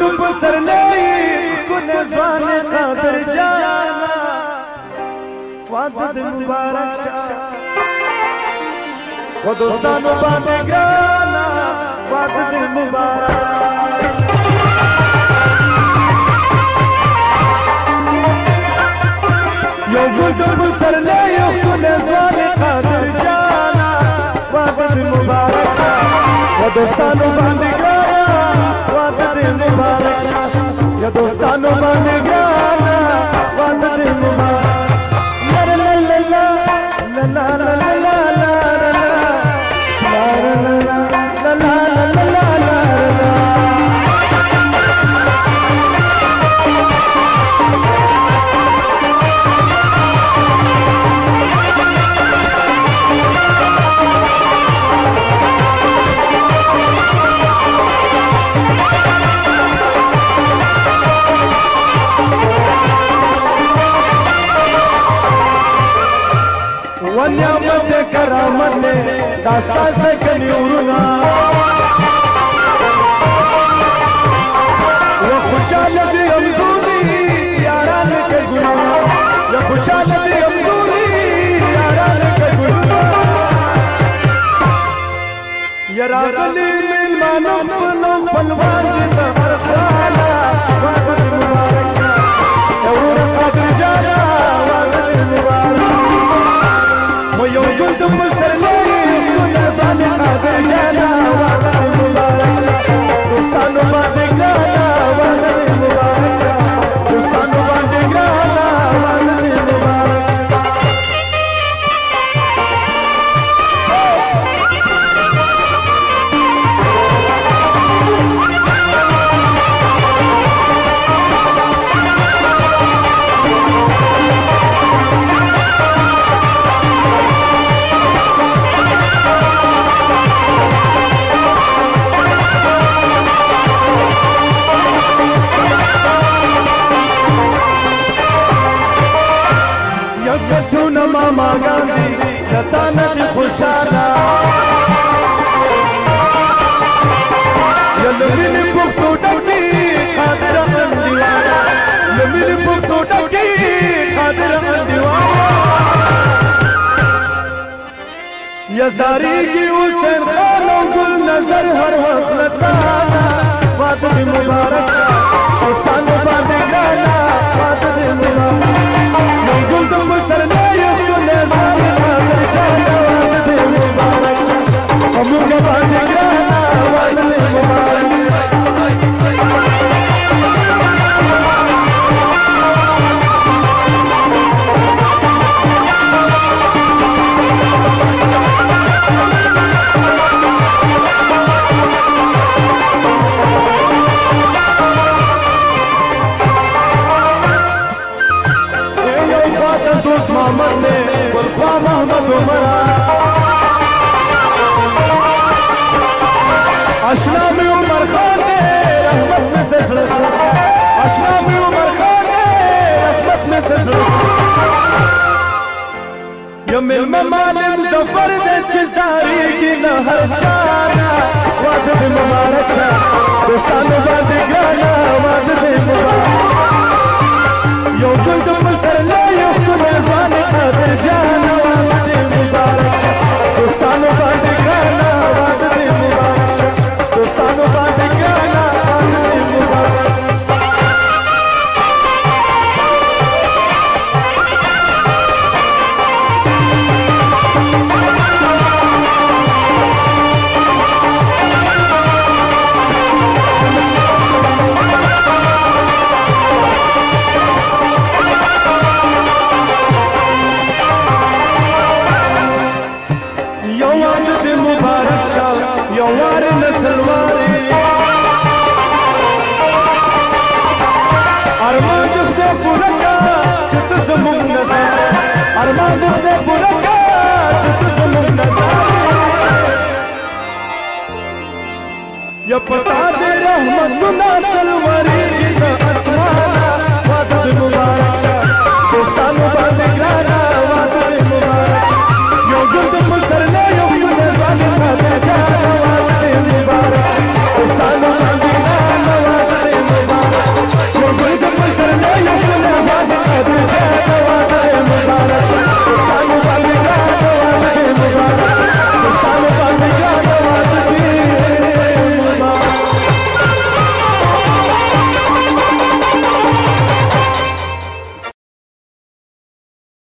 তুম بسر নেহি কুছ জানে কাдир জানা ওয়াদ মুবারক শাহ কো দোস্ত বান গানা ওয়াদ মুবারক যোগ দব সর নে ইউ কুছ জানে কাдир জানা ওয়াদ মুবারক শাহ কো দোস্ত বান গানা तन मन गया ونعمت دے کرامت دے داستا سکنی ورنا و خوشحال دی امزوری یاران کے گناہ و خوشحال دی امزوری یاران کے گناہ یراغلی ملمانم پلوان دی تبرخوالا فاقت مبارک مامان دی دتا نه دی خوشاله یلمین پختو ډکی خاطر هم دیوانا یلمین پختو ډکی خاطر هم دیوانا یا زاری کی وسر لو گل نظر هر حفلت تا فاطمه مبارک شاه او سانو باندې ګانا فردوس محمد دی ګلخوا محمد عمره اشنا مې عمر خان دی رحمت مې د زړه اشنا مې عمر خان دی رحمت مې د زړه یم مېلمه سفر د چې زاریږي نه هر چا واده دې مبارک شه دوستانو باندې ګرانه واده دې مبارک یو ګل د پر سر में जाना जा يا پتا دے رحمت نہ